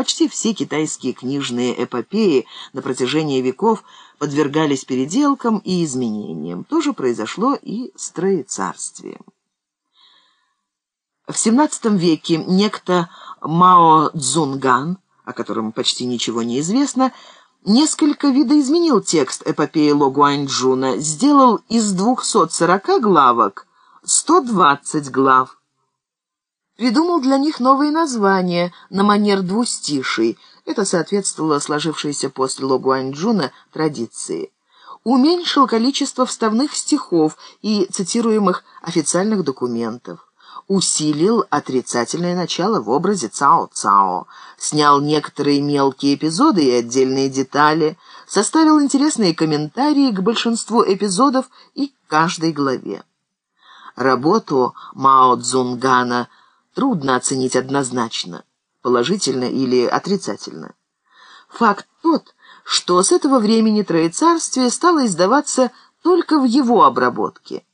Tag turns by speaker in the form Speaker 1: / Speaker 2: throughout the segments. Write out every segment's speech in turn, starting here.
Speaker 1: Почти все китайские книжные эпопеи на протяжении веков подвергались переделкам и изменениям. То же произошло и с Троецарствием. В XVII веке некто Мао Цзунган, о котором почти ничего не известно, несколько видоизменил текст эпопеи Ло Гуаньчжуна, сделал из 240 главок 120 глав. Придумал для них новые названия на манер двустиший. Это соответствовало сложившейся после Ло Гуаньчжуна традиции. Уменьшил количество вставных стихов и цитируемых официальных документов усилил отрицательное начало в образе Цао-Цао, снял некоторые мелкие эпизоды и отдельные детали, составил интересные комментарии к большинству эпизодов и каждой главе. Работу Мао Цзунгана трудно оценить однозначно, положительно или отрицательно. Факт тот, что с этого времени Троецарствие стало издаваться только в его обработке –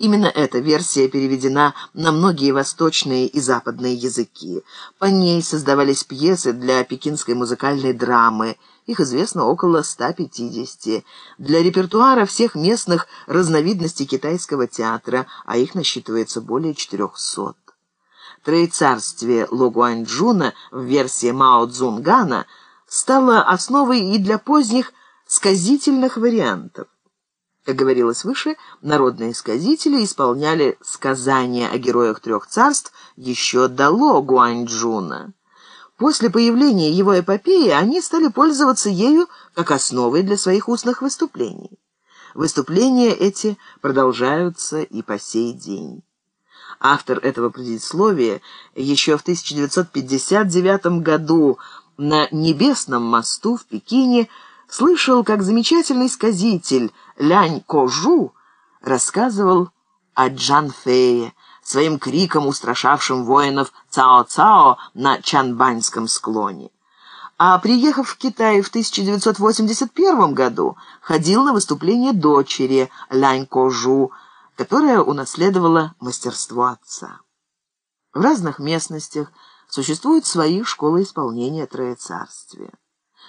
Speaker 1: Именно эта версия переведена на многие восточные и западные языки. По ней создавались пьесы для пекинской музыкальной драмы. Их известно около 150. Для репертуара всех местных разновидностей китайского театра, а их насчитывается более 400. Троецарствие Ло Гуаньчжуна в версии Мао Цзунгана стало основой и для поздних сказительных вариантов. Как говорилось выше, народные сказители исполняли сказания о героях трех царств еще до Ло Гуаньчжуна. После появления его эпопеи они стали пользоваться ею как основой для своих устных выступлений. Выступления эти продолжаются и по сей день. Автор этого предисловия еще в 1959 году на Небесном мосту в Пекине слышал, как замечательный сказитель Лянь Кожу рассказывал о Джан Фее, своим криком устрашавшим воинов Цао-Цао на Чанбаньском склоне. А приехав в Китай в 1981 году, ходил на выступление дочери Лянь Кожу, которая унаследовала мастерство отца. В разных местностях существуют свои школы исполнения Троецарствия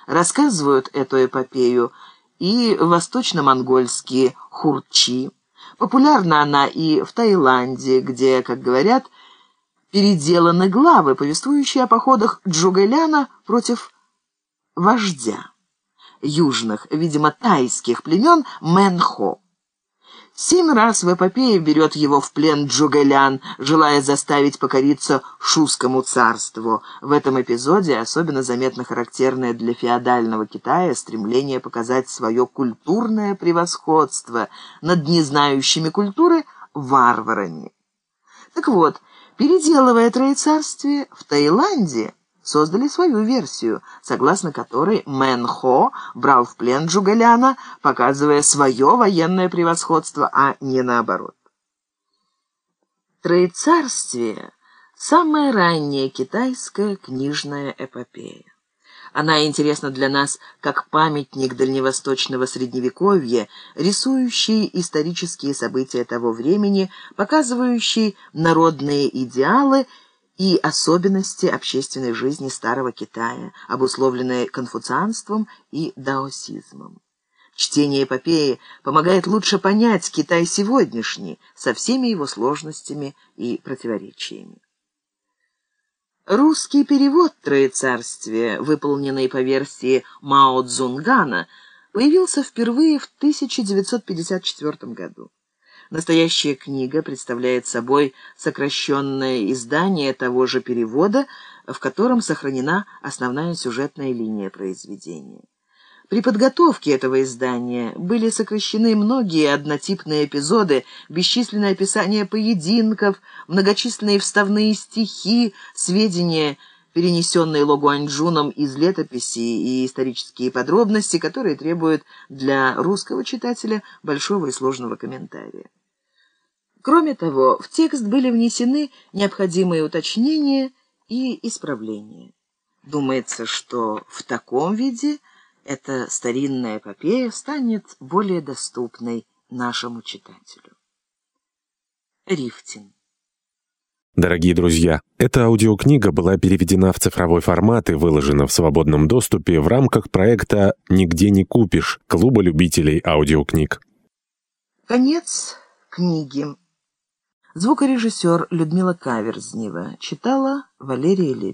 Speaker 1: рассказывают эту эпопею и восточно-монгольские хурчи. Популярна она и в Таиланде, где, как говорят, переделаны главы, повествующие о походах Джугэляна против вождя южных, видимо, тайских племен Мэнхо. Семь раз в эпопее берет его в плен Джугэлян, желая заставить покориться Шускому царству. В этом эпизоде особенно заметно характерное для феодального Китая стремление показать свое культурное превосходство над незнающими культуры варварами. Так вот, переделывая Троецарствие в Таиланде, создали свою версию, согласно которой Мэн Хо брал в плен Джугаляна, показывая свое военное превосходство, а не наоборот. Троецарствие – самая ранняя китайская книжная эпопея. Она интересна для нас как памятник дальневосточного средневековья, рисующий исторические события того времени, показывающий народные идеалы и особенности общественной жизни Старого Китая, обусловленные конфуцианством и даосизмом. Чтение эпопеи помогает лучше понять Китай сегодняшний со всеми его сложностями и противоречиями. Русский перевод «Троецарствия», выполненный по версии Мао Цзунгана, появился впервые в 1954 году. Настоящая книга представляет собой сокращенное издание того же перевода, в котором сохранена основная сюжетная линия произведения. При подготовке этого издания были сокращены многие однотипные эпизоды, бесчисленное описание поединков, многочисленные вставные стихи, сведения, перенесенные Логуаньчжуном из летописи и исторические подробности, которые требуют для русского читателя большого и сложного комментария. Кроме того, в текст были внесены необходимые уточнения и исправления. Думается, что в таком виде эта старинная эпопея станет более доступной нашему читателю. Рифтин
Speaker 2: Дорогие друзья, эта аудиокнига была переведена в цифровой формат и выложена в свободном доступе в рамках проекта «Нигде не купишь» Клуба любителей аудиокниг.
Speaker 1: Конец книги. Звукорежиссер Людмила Каверзнева читала Валерия Лебедь.